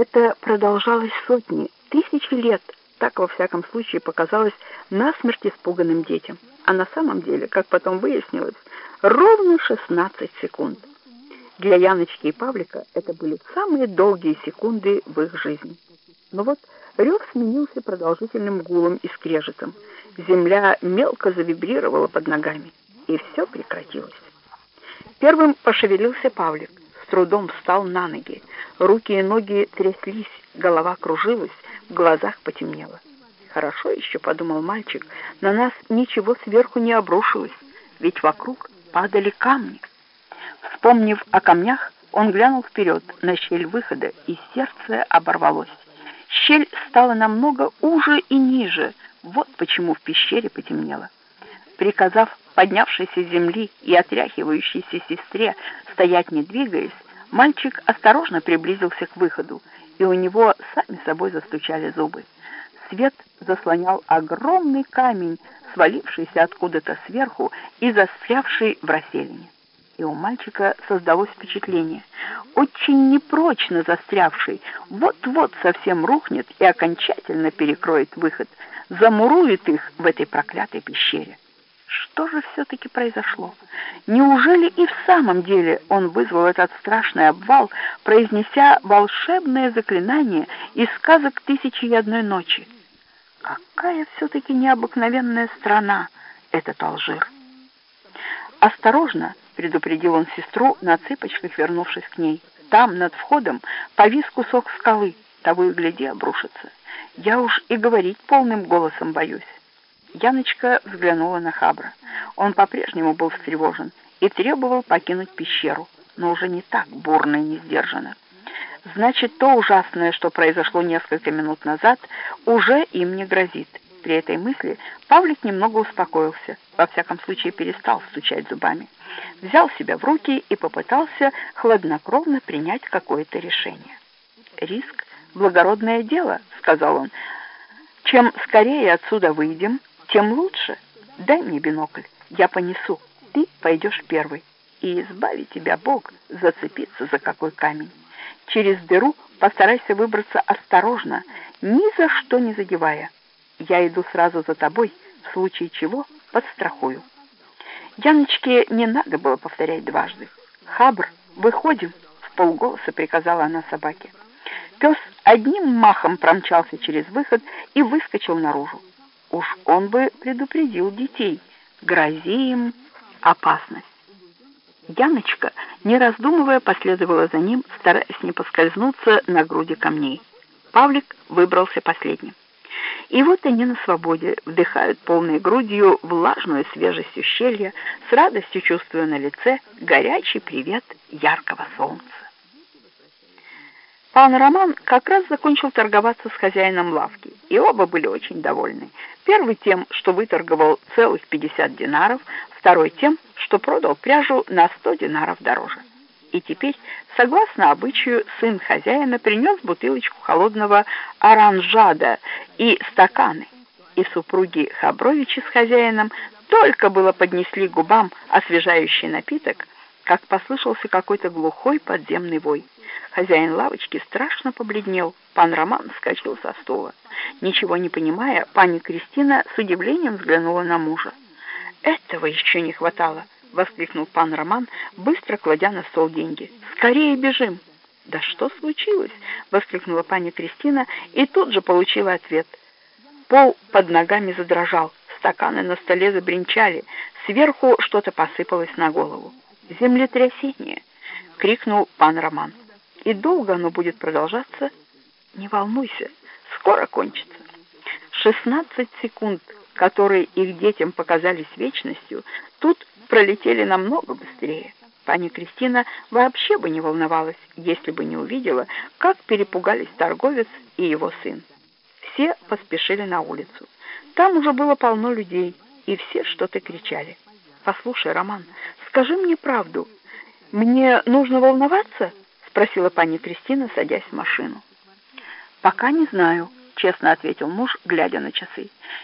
Это продолжалось сотни, тысячи лет, так во всяком случае показалось насмерть испуганным детям. А на самом деле, как потом выяснилось, ровно 16 секунд. Для Яночки и Павлика это были самые долгие секунды в их жизни. Но вот рев сменился продолжительным гулом и скрежетом. Земля мелко завибрировала под ногами, и все прекратилось. Первым пошевелился Павлик, трудом встал на ноги. Руки и ноги тряслись, голова кружилась, в глазах потемнело. «Хорошо еще», — подумал мальчик, — «на нас ничего сверху не обрушилось, ведь вокруг падали камни». Вспомнив о камнях, он глянул вперед на щель выхода, и сердце оборвалось. Щель стала намного уже и ниже, вот почему в пещере потемнело. Приказав поднявшейся земли и отряхивающейся сестре стоять не двигаясь, мальчик осторожно приблизился к выходу, и у него сами собой застучали зубы. Свет заслонял огромный камень, свалившийся откуда-то сверху и застрявший в расселине. И у мальчика создалось впечатление, очень непрочно застрявший, вот-вот совсем рухнет и окончательно перекроет выход, замурует их в этой проклятой пещере. Что же все-таки произошло? Неужели и в самом деле он вызвал этот страшный обвал, произнеся волшебное заклинание из сказок «Тысячи и одной ночи»? Какая все-таки необыкновенная страна этот Алжир! «Осторожно!» — предупредил он сестру, на цыпочках вернувшись к ней. «Там, над входом, повис кусок скалы, того и гляди обрушится. Я уж и говорить полным голосом боюсь». Яночка взглянула на Хабра. Он по-прежнему был встревожен и требовал покинуть пещеру, но уже не так бурно и не сдержанно. Значит, то ужасное, что произошло несколько минут назад, уже им не грозит. При этой мысли Павлик немного успокоился, во всяком случае перестал стучать зубами. Взял себя в руки и попытался хладнокровно принять какое-то решение. «Риск — благородное дело», — сказал он. «Чем скорее отсюда выйдем, тем лучше. Дай мне бинокль, я понесу. Ты пойдешь первый. И избави тебя Бог зацепиться за какой камень. Через дыру постарайся выбраться осторожно, ни за что не задевая. Я иду сразу за тобой, в случае чего подстрахую. Яночке не надо было повторять дважды. «Хабр, выходим!» — в полголоса приказала она собаке. Пес одним махом промчался через выход и выскочил наружу. Уж он бы предупредил детей, грози им опасность. Яночка, не раздумывая, последовала за ним, стараясь не поскользнуться на груди камней. Павлик выбрался последним. И вот они на свободе, вдыхают полной грудью влажную свежесть ущелья, с радостью чувствуя на лице горячий привет яркого солнца. Пан Роман как раз закончил торговаться с хозяином лавки, и оба были очень довольны. Первый тем, что выторговал целых 50 динаров, второй тем, что продал пряжу на 100 динаров дороже. И теперь, согласно обычаю, сын хозяина принес бутылочку холодного оранжада и стаканы, и супруги Хабровичи с хозяином только было поднесли губам освежающий напиток, как послышался какой-то глухой подземный вой. Хозяин лавочки страшно побледнел. Пан Роман вскочил со стула. Ничего не понимая, пани Кристина с удивлением взглянула на мужа. «Этого еще не хватало!» — воскликнул пан Роман, быстро кладя на стол деньги. «Скорее бежим!» «Да что случилось?» — воскликнула пани Кристина и тут же получила ответ. Пол под ногами задрожал, стаканы на столе забринчали, сверху что-то посыпалось на голову. «Землетрясение!» — крикнул пан Роман. И долго оно будет продолжаться? Не волнуйся, скоро кончится. 16 секунд, которые их детям показались вечностью, тут пролетели намного быстрее. Пани Кристина вообще бы не волновалась, если бы не увидела, как перепугались торговец и его сын. Все поспешили на улицу. Там уже было полно людей, и все что-то кричали. «Послушай, Роман, скажи мне правду. Мне нужно волноваться?» — спросила пани Кристина, садясь в машину. «Пока не знаю», — честно ответил муж, глядя на часы.